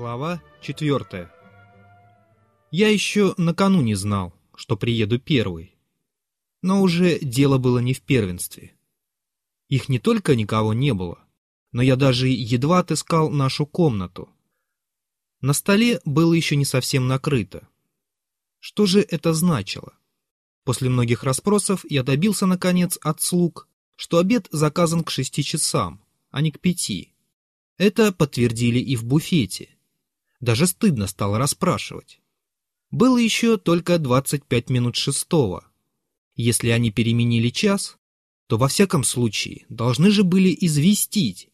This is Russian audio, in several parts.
Глава четвертая. Я еще накануне знал, что приеду первый. Но уже дело было не в первенстве. Их не только никого не было, но я даже едва отыскал нашу комнату. На столе было еще не совсем накрыто. Что же это значило? После многих расспросов я добился, наконец, от слуг, что обед заказан к шести часам, а не к пяти. Это подтвердили и в буфете. Даже стыдно стало расспрашивать. Было еще только 25 минут шестого. Если они переменили час, то во всяком случае должны же были известить.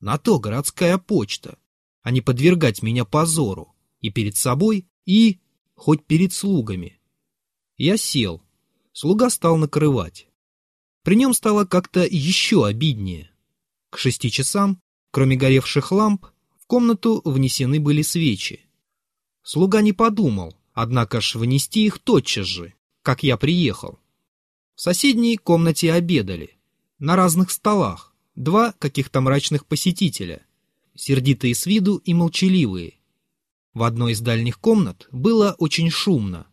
На то городская почта, а не подвергать меня позору и перед собой, и хоть перед слугами. Я сел. Слуга стал накрывать. При нем стало как-то еще обиднее. К шести часам Кроме горевших ламп, комнату внесены были свечи. Слуга не подумал, однако ж внести их тотчас же, как я приехал. В соседней комнате обедали. На разных столах. Два каких-то мрачных посетителя. Сердитые с виду и молчаливые. В одной из дальних комнат было очень шумно.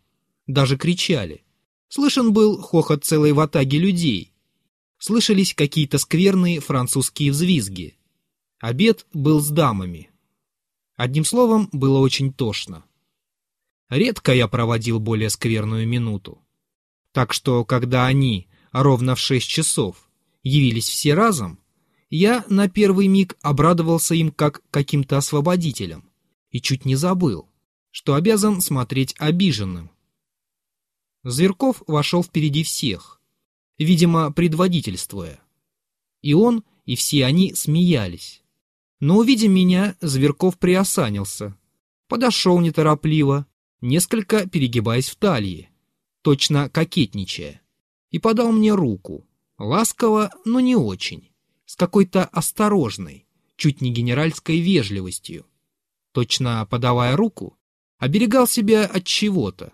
Даже кричали. Слышен был хохот целой ватаги людей. Слышались какие-то скверные французские взвизги. Обед был с дамами. Одним словом, было очень тошно. Редко я проводил более скверную минуту. Так что, когда они, ровно в шесть часов, явились все разом, я на первый миг обрадовался им как каким-то освободителем и чуть не забыл, что обязан смотреть обиженным. Зверков вошел впереди всех, видимо, предводительствуя. И он, и все они смеялись. Но, увидя меня, Зверков приосанился. Подошел неторопливо, несколько перегибаясь в талии, точно кокетничая, и подал мне руку, ласково, но не очень, с какой-то осторожной, чуть не генеральской вежливостью. Точно подавая руку, оберегал себя от чего-то.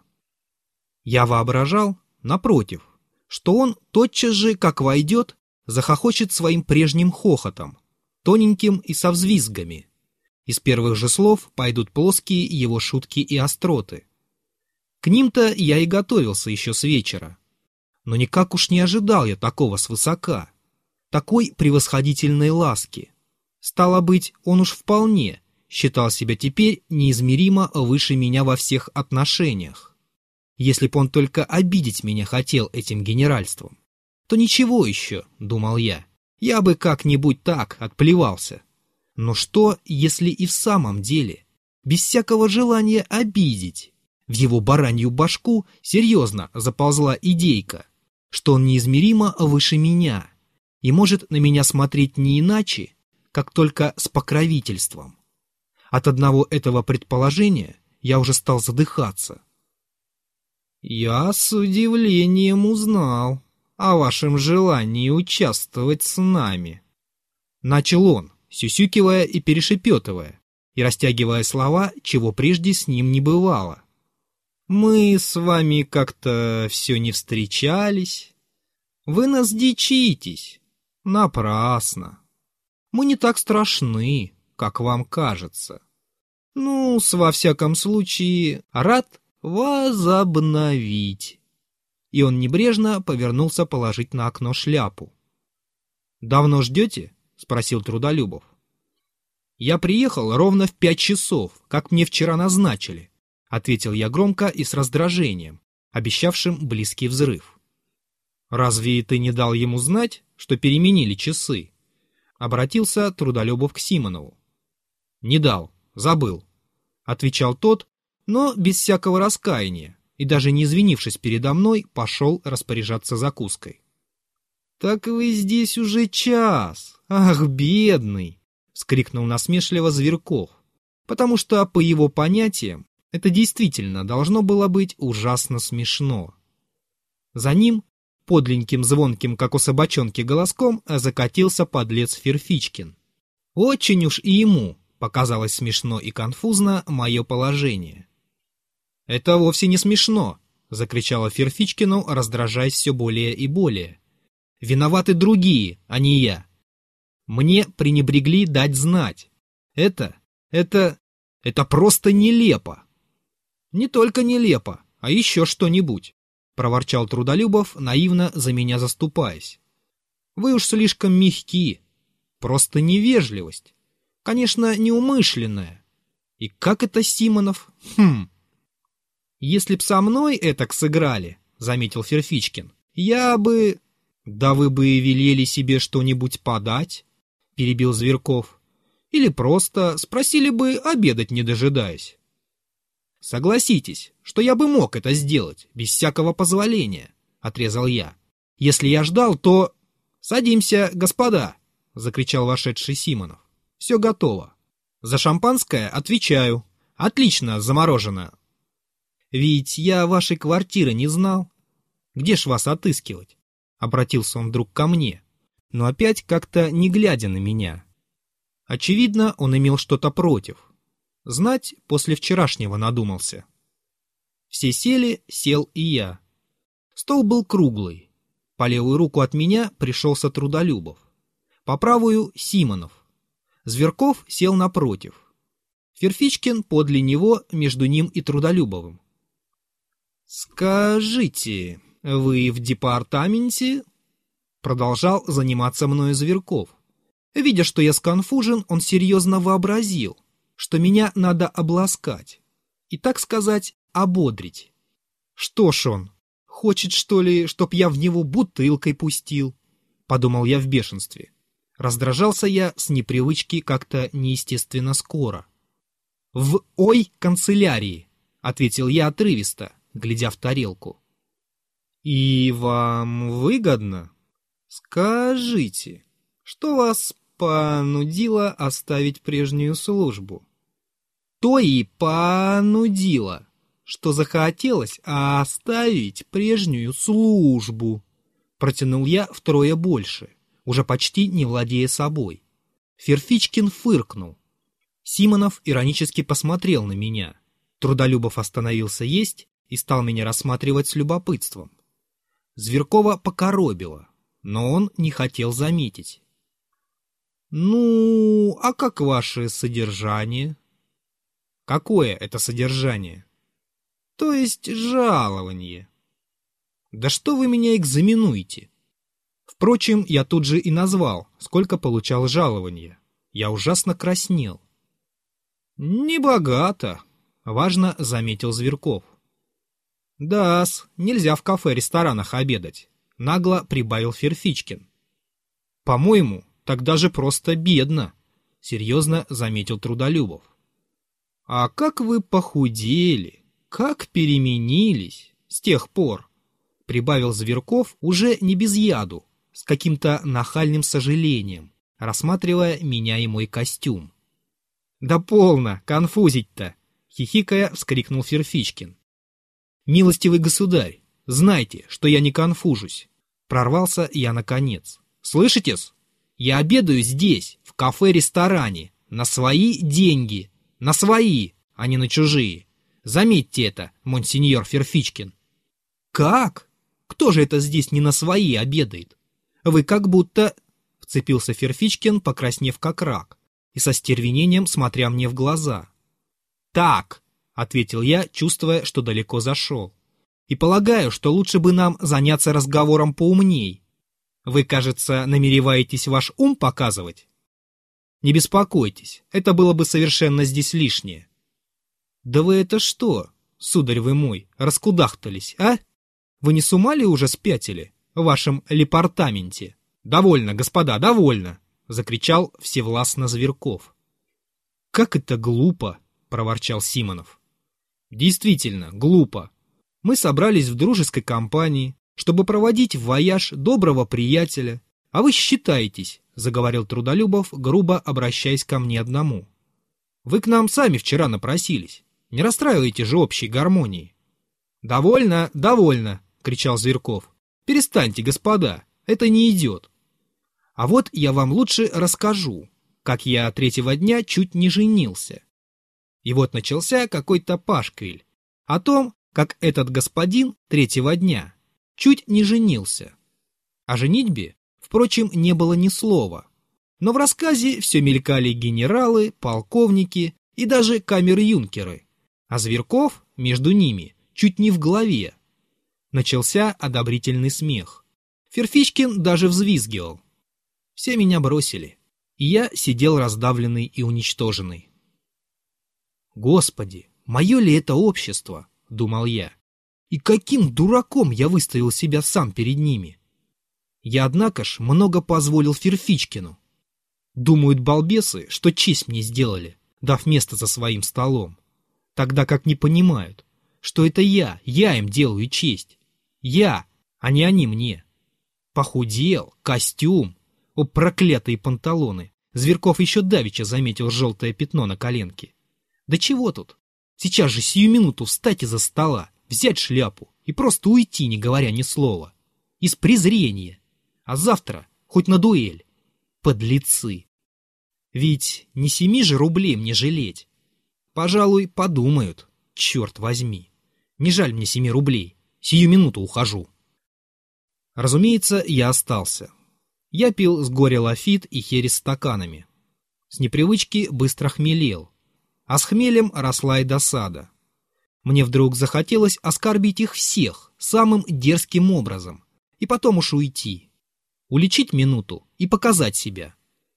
Я воображал, напротив, что он тотчас же, как войдет, захохочет своим прежним хохотом, тоненьким и со взвизгами. Из первых же слов пойдут плоские его шутки и остроты. К ним-то я и готовился еще с вечера. Но никак уж не ожидал я такого свысока, такой превосходительной ласки. Стало быть, он уж вполне считал себя теперь неизмеримо выше меня во всех отношениях. Если б он только обидеть меня хотел этим генеральством, то ничего еще, думал я, я бы как-нибудь так отплевался. Но что, если и в самом деле, без всякого желания обидеть, в его баранью башку серьезно заползла идейка, что он неизмеримо выше меня и может на меня смотреть не иначе, как только с покровительством. От одного этого предположения я уже стал задыхаться. Я с удивлением узнал, о вашем желании участвовать с нами. Начал он, сюсюкивая и перешепетывая, и растягивая слова, чего прежде с ним не бывало. Мы с вами как-то все не встречались. Вы нас дичитесь. Напрасно. Мы не так страшны, как вам кажется. Ну, с во всяком случае, рад возобновить и он небрежно повернулся положить на окно шляпу. «Давно ждете?» — спросил Трудолюбов. «Я приехал ровно в пять часов, как мне вчера назначили», — ответил я громко и с раздражением, обещавшим близкий взрыв. «Разве ты не дал ему знать, что переменили часы?» — обратился Трудолюбов к Симонову. «Не дал, забыл», — отвечал тот, но без всякого раскаяния, и даже не извинившись передо мной, пошел распоряжаться закуской. «Так вы здесь уже час! Ах, бедный!» — вскрикнул насмешливо Зверков, потому что, по его понятиям, это действительно должно было быть ужасно смешно. За ним, подленьким звонким, как у собачонки, голоском, закатился подлец Ферфичкин. Очень уж и ему показалось смешно и конфузно мое положение. «Это вовсе не смешно!» — закричала Ферфичкину, раздражаясь все более и более. «Виноваты другие, а не я. Мне пренебрегли дать знать. Это, это, Это просто нелепо. Не только нелепо, а еще что-нибудь, проворчал Трудолюбов, наивно за меня заступаясь. Вы уж слишком мягки. Просто невежливость. Конечно, неумышленная. И как это Симонов? Хм. Если б со мной этак сыграли, заметил Ферфичкин, я бы... Да вы бы и велели себе что-нибудь подать, перебил Зверков. Или просто спросили бы обедать, не дожидаясь. Согласитесь, что я бы мог это сделать, без всякого позволения, отрезал я. Если я ждал, то... Садимся, господа, закричал вошедший Симонов. Все готово. За шампанское отвечаю. Отлично заморожено. Ведь я вашей квартиры не знал. Где ж вас отыскивать? Обратился он вдруг ко мне, но опять как-то не глядя на меня. Очевидно, он имел что-то против. Знать после вчерашнего надумался. Все сели, сел и я. Стол был круглый. По левую руку от меня пришелся Трудолюбов. По правую — Симонов. Зверков сел напротив. Ферфичкин подле него, между ним и Трудолюбовым. «Скажите, вы в департаменте?» Продолжал заниматься мною Зверков. Видя, что я сконфужен, он серьезно вообразил, что меня надо обласкать и, так сказать, ободрить. Что ж он, хочет, что ли, чтоб я в него бутылкой пустил? Подумал я в бешенстве. Раздражался я с непривычки как-то неестественно скоро. «В ой канцелярии», — ответил я отрывисто, глядя в тарелку. «И вам выгодно? Скажите, что вас понудило оставить прежнюю службу. То и понудило, что захотелось оставить прежнюю службу. Протянул я втрое больше, уже почти не владея собой. Ферфичкин фыркнул. Симонов иронически посмотрел на меня. Трудолюбов остановился есть и стал меня рассматривать с любопытством. Зверкова покоробило, но он не хотел заметить. «Ну, а как ваше содержание?» «Какое это содержание?» «То есть жалование». «Да что вы меня экзаменуете?» Впрочем, я тут же и назвал, сколько получал жалование. Я ужасно краснел. «Небогато», — важно заметил Зверков. «Да-с, нельзя в кафе-ресторанах обедать», — нагло прибавил Ферфичкин. «По-моему, Тогда же просто бедно, — серьезно заметил Трудолюбов. А как вы похудели, как переменились с тех пор, — прибавил Зверков уже не без яду, с каким-то нахальным сожалением, рассматривая меня и мой костюм. «Да полно, конфузить-то!» — хихикая вскрикнул Ферфичкин. «Милостивый государь, знайте, что я не конфужусь!» Прорвался я наконец. «Слышите-с?» Я обедаю здесь, в кафе-ресторане, на свои деньги, на свои, а не на чужие. Заметьте это, монсеньор Ферфичкин. Как? Кто же это здесь не на свои обедает? Вы как будто... Вцепился Ферфичкин, покраснев как рак, и со стервенением смотря мне в глаза. Так, ответил я, чувствуя, что далеко зашел. И полагаю, что лучше бы нам заняться разговором поумней, вы, кажется, намереваетесь ваш ум показывать? Не беспокойтесь, это было бы совершенно здесь лишнее. Да вы это что, сударь вы мой, раскудахтались, а? Вы не с ума ли уже спятили в вашем лепартаменте? Довольно, господа, довольно, закричал всевластно Зверков. Как это глупо, проворчал Симонов. Действительно, глупо. Мы собрались в дружеской компании, чтобы проводить вояж доброго приятеля, а вы считаетесь, — заговорил Трудолюбов, грубо обращаясь ко мне одному. Вы к нам сами вчера напросились. Не расстраивайте же общей гармонии. «Довольно, довольно!» — кричал Зверков. «Перестаньте, господа, это не идет. А вот я вам лучше расскажу, как я третьего дня чуть не женился. И вот начался какой-то пашквиль о том, как этот господин третьего дня чуть не женился. О женитьбе, впрочем, не было ни слова. Но в рассказе все мелькали генералы, полковники, и даже камеры-юнкеры, а Зверков между ними чуть не в голове. Начался одобрительный смех. Ферфичкин даже взвизгивал. Все меня бросили, и я сидел раздавленный и уничтоженный. «Господи, мое ли это общество?» — думал я. «И каким дураком я выставил себя сам перед ними?» Я, однако ж, много позволил Ферфичкину. Думают балбесы, что честь мне сделали, дав место за своим столом. Тогда как не понимают, что это я, я им делаю честь. Я, а не они мне. Похудел, костюм, о проклятые панталоны. Зверков еще давеча заметил желтое пятно на коленке. Да чего тут? Сейчас же сию минуту встать из-за стола, взять шляпу и просто уйти, не говоря ни слова. Из презрения. А завтра хоть на дуэль. Подлецы. Ведь не семи же рублей мне жалеть. Пожалуй, подумают. Черт возьми. Не жаль мне семи рублей. Сию минуту ухожу. Разумеется, я остался. Я пил с горя лафит и херес стаканами. С непривычки быстро хмелел. А с хмелем росла и досада. Мне вдруг захотелось оскорбить их всех самым дерзким образом. И потом уж уйти. Уличить минуту и показать себя.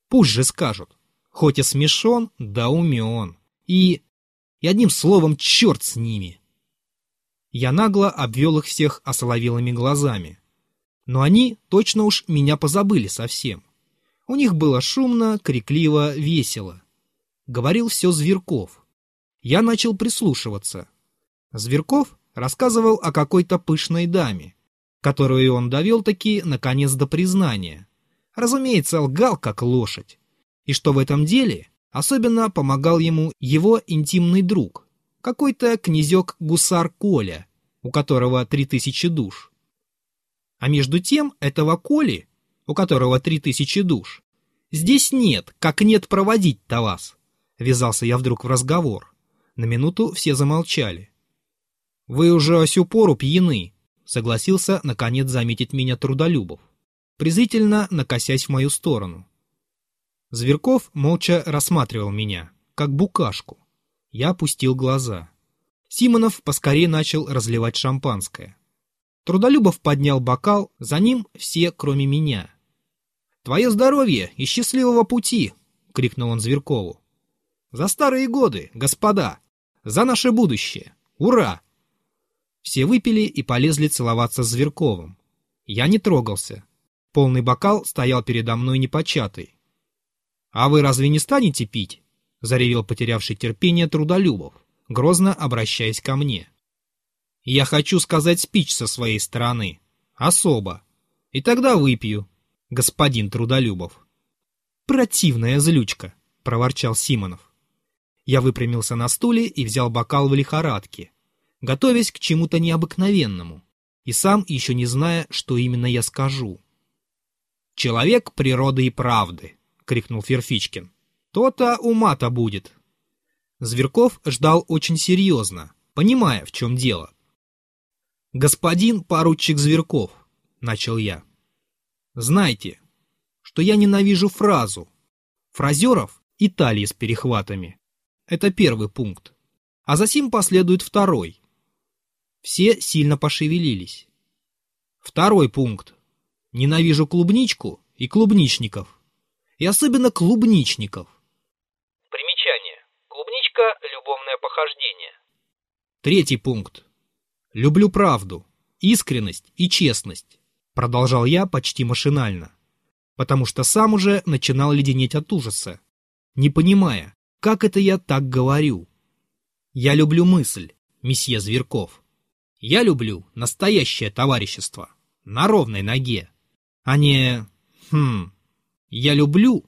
Пусть же скажут. Хоть и смешон, да умен. И... И одним словом, черт с ними. Я нагло обвел их всех осоловелыми глазами. Но они точно уж меня позабыли совсем. У них было шумно, крикливо, весело. Говорил все Зверков. Я начал прислушиваться. Зверков рассказывал о какой-то пышной даме, которую он довел таки, наконец, до признания. Разумеется, лгал как лошадь. И что в этом деле особенно помогал ему его интимный друг, какой-то князек-гусар Коля, у которого три тысячи душ. А между тем этого Коли, у которого три тысячи душ, здесь нет, как нет проводить-то вас. Ввязался я вдруг в разговор. На минуту все замолчали. «Вы уже осю пору пьяны», — согласился, наконец, заметить меня Трудолюбов, презрительно накосясь в мою сторону. Зверков молча рассматривал меня, как букашку. Я опустил глаза. Симонов поскорее начал разливать шампанское. Трудолюбов поднял бокал, за ним все, кроме меня. «Твое здоровье и счастливого пути!» — крикнул он Зверкову. «За старые годы, господа! За наше будущее! Ура!» Все выпили и полезли целоваться с Зверковым. Я не трогался. Полный бокал стоял передо мной непочатый. «А вы разве не станете пить?» — заревел потерявший терпение Трудолюбов, грозно обращаясь ко мне. Я хочу сказать спич со своей стороны. Особо. И тогда выпью, господин Трудолюбов. Противная злючка, проворчал Симонов. Я выпрямился на стуле и взял бокал в лихорадке, готовясь к чему-то необыкновенному, и сам еще не зная, что именно я скажу. «Человек природы и правды!» — крикнул Ферфичкин. «То-то ума-то будет!» Зверков ждал очень серьезно, понимая, в чем дело. «Господин поручик Зверков», — начал я, — «знайте, что я ненавижу фразу. Фразеров и талии с перехватами. Это первый пункт. А за сим последует второй. Все сильно пошевелились. Второй пункт. Ненавижу клубничку и клубничников. И особенно клубничников. Примечание. Клубничка – любовное похождение. Третий пункт. Люблю правду, искренность и честность, продолжал я почти машинально, потому что сам уже начинал леденеть от ужаса, не понимая, как это я так говорю. Я люблю мысль, месье Зверков. Я люблю настоящее товарищество, на ровной ноге, а не... Хм... Я люблю...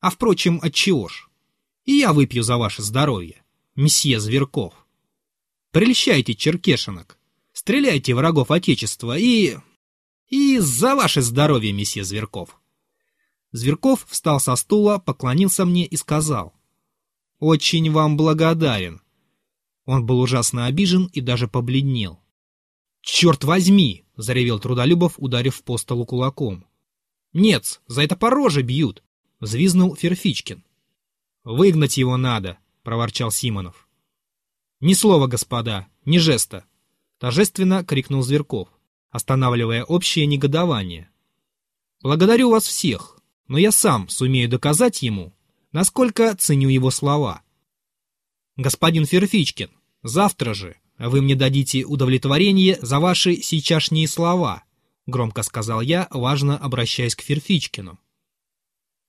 А впрочем, отчего ж? И я выпью за ваше здоровье, месье Зверков. Прельщайте черкешинок. Стреляйте врагов Отечества и... И за ваше здоровье, месье Зверков. Зверков встал со стула, поклонился мне и сказал. «Очень вам благодарен». Он был ужасно обижен и даже побледнел. «Черт возьми!» — заревел Трудолюбов, ударив по столу кулаком. «Нет, за это по роже бьют!» — взвизнул Ферфичкин. «Выгнать его надо!» — проворчал Симонов. «Ни слова, господа, ни жеста!» — торжественно крикнул Зверков, останавливая общее негодование. «Благодарю вас всех, но я сам сумею доказать ему, насколько ценю его слова. Господин Ферфичкин, завтра же вы мне дадите удовлетворение за ваши сейчасшние слова», — громко сказал я, важно обращаясь к Ферфичкину.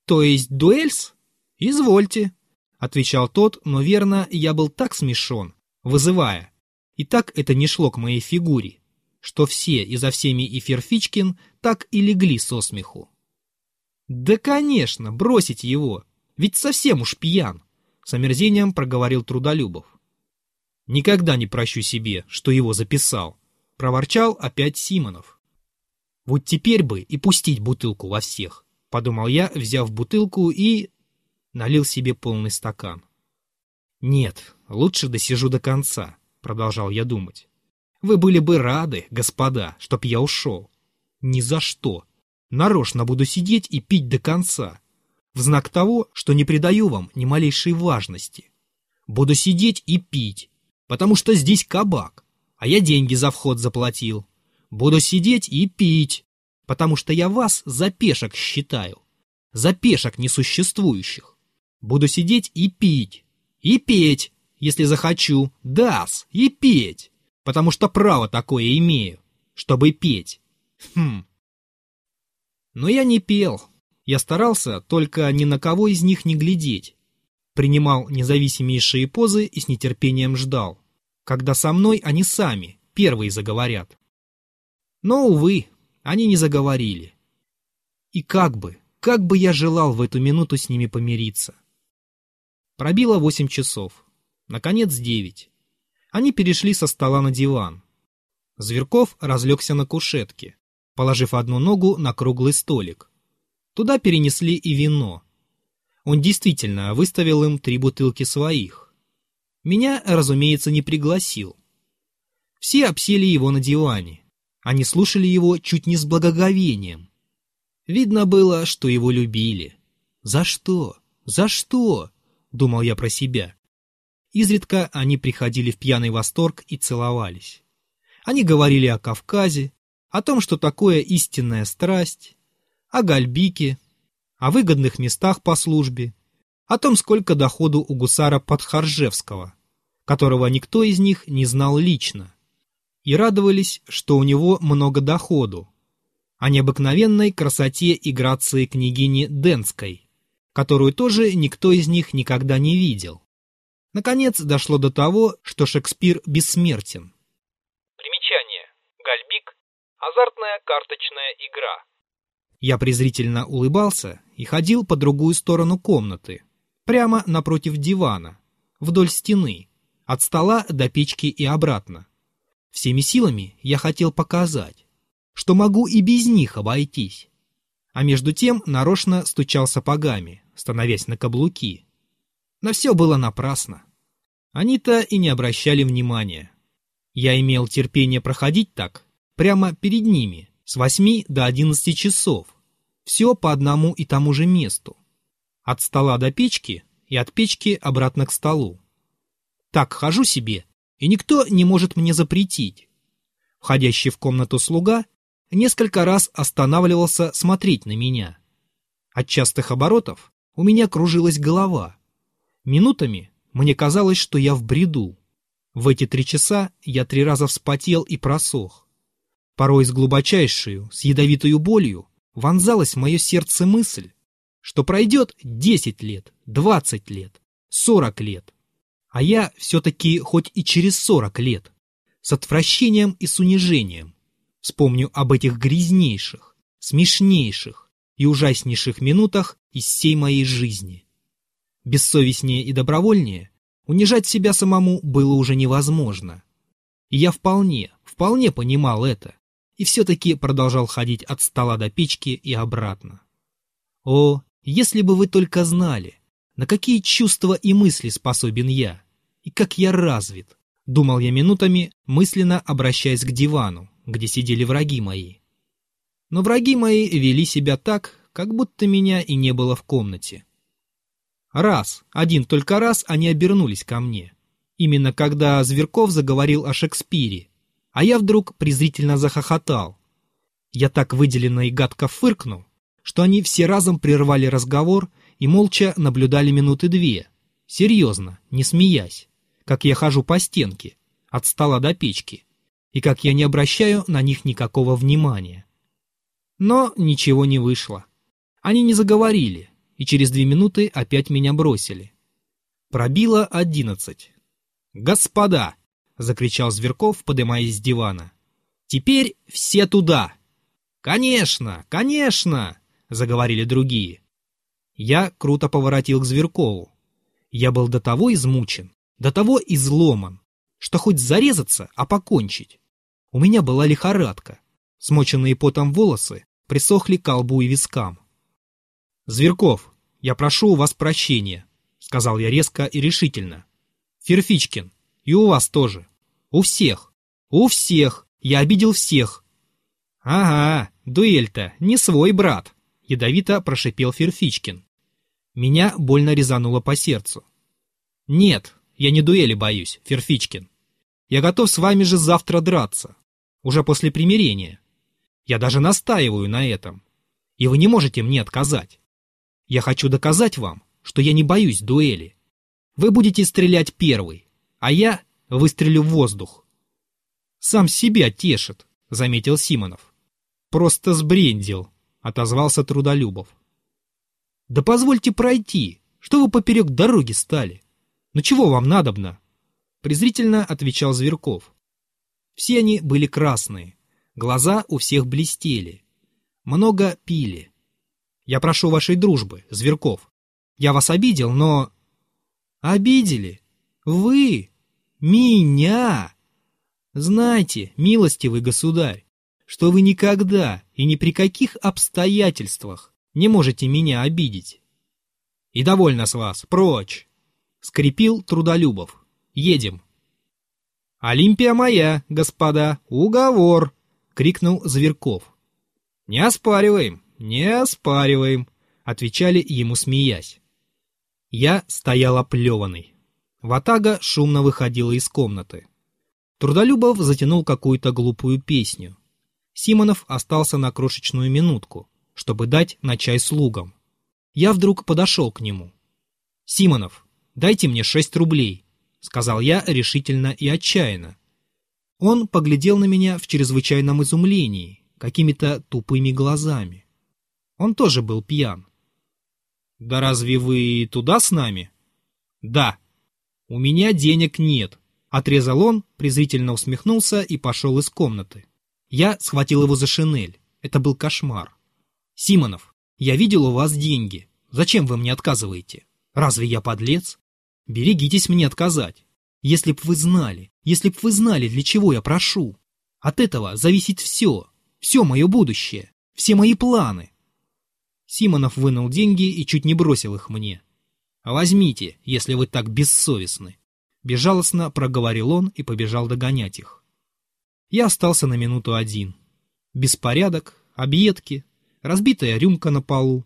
«То есть дуэльс? Извольте», — отвечал тот, но верно, я был так смешон, вызывая. И так это не шло к моей фигуре, что все и за всеми и Ферфичкин так и легли со смеху. «Да, конечно, бросить его, ведь совсем уж пьян», — с омерзением проговорил Трудолюбов. «Никогда не прощу себе, что его записал», — проворчал опять Симонов. «Вот теперь бы и пустить бутылку во всех», — подумал я, взяв бутылку и... налил себе полный стакан. «Нет, лучше досижу до конца», — продолжал я думать. «Вы были бы рады, господа, чтоб я ушел. Ни за что. Нарочно буду сидеть и пить до конца. В знак того, что не придаю вам ни малейшей важности. Буду сидеть и пить, потому что здесь кабак, а я деньги за вход заплатил. Буду сидеть и пить, потому что я вас за пешек считаю, за пешек несуществующих. Буду сидеть и пить, и петь, если захочу, дас, и петь, потому что право такое имею, чтобы петь. Хм. Но я не пел. Я старался только ни на кого из них не глядеть. Принимал независимейшие позы и с нетерпением ждал, когда со мной они сами, первые заговорят. Но, увы, они не заговорили. И как бы, как бы я желал в эту минуту с ними помириться. Пробило восемь часов. Наконец девять. Они перешли со стола на диван. Зверков разлегся на кушетке, положив одну ногу на круглый столик. Туда перенесли и вино. Он действительно выставил им три бутылки своих. Меня, разумеется, не пригласил. Все обсели его на диване. Они слушали его чуть не с благоговением. Видно было, что его любили. За что? За что? — думал я про себя. Изредка они приходили в пьяный восторг и целовались. Они говорили о Кавказе, о том, что такое истинная страсть, о Гальбике, о выгодных местах по службе, о том, сколько доходу у гусара Подхаржевского, которого никто из них не знал лично, и радовались, что у него много доходу, о необыкновенной красоте и грации княгини Денской, которую тоже никто из них никогда не видел. Наконец дошло до того, что Шекспир бессмертен. Примечание. Гальбик – азартная карточная игра. Я презрительно улыбался и ходил по другую сторону комнаты, прямо напротив дивана, вдоль стены, от стола до печки и обратно. Всеми силами я хотел показать, что могу и без них обойтись а между тем нарочно стучал сапогами, становясь на каблуки. Но все было напрасно. Они-то и не обращали внимания. Я имел терпение проходить так, прямо перед ними, с восьми до одиннадцати часов. Все по одному и тому же месту. От стола до печки и от печки обратно к столу. Так хожу себе, и никто не может мне запретить. Входящий в комнату слуга несколько раз останавливался смотреть на меня. От частых оборотов у меня кружилась голова. Минутами мне казалось, что я в бреду. В эти три часа я три раза вспотел и просох. Порой с глубочайшей, с ядовитой болью вонзалась в мое сердце мысль, что пройдет десять лет, двадцать лет, сорок лет. А я все-таки хоть и через сорок лет, с отвращением и с унижением, Вспомню об этих грязнейших, смешнейших и ужаснейших минутах из всей моей жизни. Бессовестнее и добровольнее унижать себя самому было уже невозможно. И я вполне, вполне понимал это, и все-таки продолжал ходить от стола до печки и обратно. О, если бы вы только знали, на какие чувства и мысли способен я, и как я развит, думал я минутами, мысленно обращаясь к дивану, где сидели враги мои. Но враги мои вели себя так, как будто меня и не было в комнате. Раз, один только раз они обернулись ко мне. Именно когда Зверков заговорил о Шекспире, а я вдруг презрительно захохотал. Я так выделенно и гадко фыркнул, что они все разом прервали разговор и молча наблюдали минуты две, серьезно, не смеясь, как я хожу по стенке, от стола до печки, и как я не обращаю на них никакого внимания. Но ничего не вышло. Они не заговорили, и через две минуты опять меня бросили. Пробило одиннадцать. «Господа!» — закричал Зверков, подымаясь с дивана. «Теперь все туда!» «Конечно, конечно!» — заговорили другие. Я круто поворотил к Зверкову. Я был до того измучен, до того изломан, что хоть зарезаться, а покончить. У меня была лихорадка. Смоченные потом волосы присохли к колбу и вискам. «Зверков, я прошу у вас прощения», — сказал я резко и решительно. «Ферфичкин, и у вас тоже. У всех. У всех. Я обидел всех». «Ага, дуэль-то не свой брат», — ядовито прошипел Ферфичкин. Меня больно резануло по сердцу. «Нет, я не дуэли боюсь, Ферфичкин. Я готов с вами же завтра драться. Уже после примирения. Я даже настаиваю на этом. И вы не можете мне отказать. Я хочу доказать вам, что я не боюсь дуэли. Вы будете стрелять первый, а я выстрелю в воздух. Сам себя тешит, заметил Симонов. Просто сбрендил, отозвался Трудолюбов. Да позвольте пройти, что вы поперек дороги стали? Ну чего вам надобно? Презрительно отвечал Зверков. Все они были красные, глаза у всех блестели. Много пили. Я прошу вашей дружбы, Зверков. Я вас обидел, но... Обидели? Вы? Меня? Знайте, милостивый государь, что вы никогда и ни при каких обстоятельствах не можете меня обидеть. И довольно с вас, прочь! Скрипил Трудолюбов. Едем. «Олимпия моя, господа, уговор!» — крикнул Зверков. «Не оспариваем, не оспариваем!» — отвечали ему, смеясь. Я стоял оплеванный. Ватага шумно выходила из комнаты. Трудолюбов затянул какую-то глупую песню. Симонов остался на крошечную минутку, чтобы дать на чай слугам. Я вдруг подошел к нему. «Симонов, дайте мне шесть рублей», — сказал я решительно и отчаянно. Он поглядел на меня в чрезвычайном изумлении, какими-то тупыми глазами. Он тоже был пьян. «Да разве вы туда с нами?» «Да». «У меня денег нет», — отрезал он, презрительно усмехнулся и пошел из комнаты. Я схватил его за шинель. Это был кошмар. «Симонов, я видел у вас деньги. Зачем вы мне отказываете? Разве я подлец?» Берегитесь мне отказать. Если б вы знали, если б вы знали, для чего я прошу. От этого зависит все, все мое будущее, все мои планы. Симонов вынул деньги и чуть не бросил их мне. «Возьмите, если вы так бессовестны», — безжалостно проговорил он и побежал догонять их. Я остался на минуту один. Беспорядок, объедки, разбитая рюмка на полу,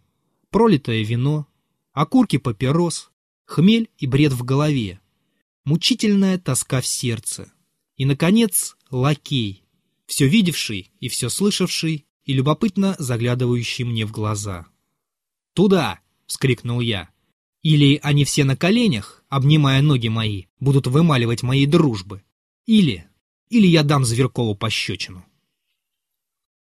пролитое вино, окурки папирос, хмель и бред в голове, мучительная тоска в сердце. И, наконец, лакей, все видевший и все слышавший, и любопытно заглядывающий мне в глаза. «Туда!» — вскрикнул я. «Или они все на коленях, обнимая ноги мои, будут вымаливать моей дружбы. Или... Или я дам Зверкову пощечину».